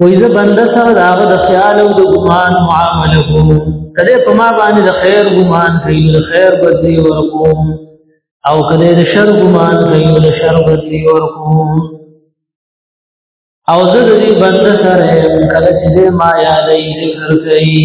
وای زه بنده سره دا د خیال او د ګمان معامله کوم کله په ما باندې د خیر ګمان کوي د خیر بدلی ورکوم او کله د شر ګمان کوي د شر بدلی ورکوم او زه د دې بنده سره کله چې ما یادې ذکر کوي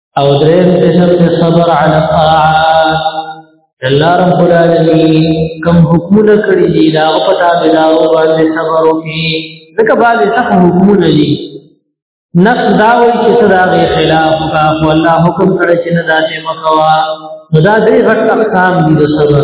او دریم قسم د صبر علی الطاعات الله رب العالمین کوم حکمونه کړی دی دا په تابعدار باندې صبر وکړي ځکه باندې سخت حکمونه دي نفس دا وایي چې صدا غي خلاف کا خو الله حکم کړی چې نه داسې مکوا نو دا دې غټ اقسام دي د صبر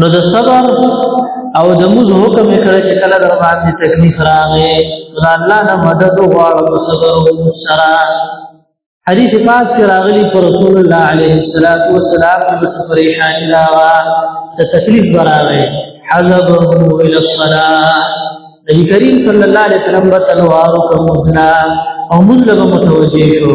نو د صبر او د موز حکم کړه چې کله در باندې تکلیف راغې دا الله نه مدد غواړو صبر او سره حدیث پاک کې راغلی پر رسول الله علیه الصلاۃ والسلام د پریشان دا د تکلیف براغې حذبه الى الصلاه نبی کریم صلی الله علیه وسلم په تلوار کوم او موږ له متوجه شو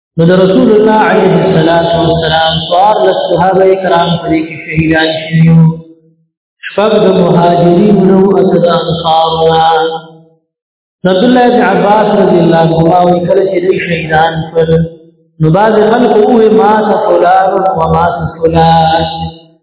نو د رسول الله علیه الصلاۃ والسلام سوار له صحابه کرام پرې کې شهیدان شویو شپږ د مهاجرین نو اسد انصار عبد الله بن عباس رضی الله عنه کله چې دوی شهیدان شول نو باز خلق اوه ما فلان و ما فلان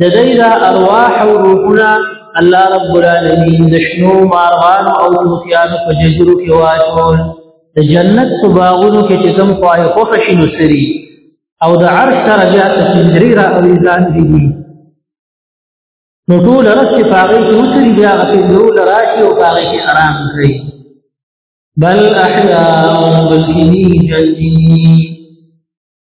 د دې دا ارواح او روحونه الله رب العالمین د شنو مارغان او توتیانو په جزرو کې واچول د جنت په باغونو کې چې کوم خوای خوښ شي نو سری او د عرش سره بیا تسندري را اوریدان دي نو ټول رس چې پاغې کې وسري بیا غفې نو لراشي او پاغې کې آرام کوي بل احیاء بلکې جنتی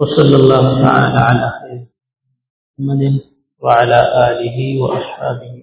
وصلى الله تعالى على خير محمد وعلى آله وأصحابه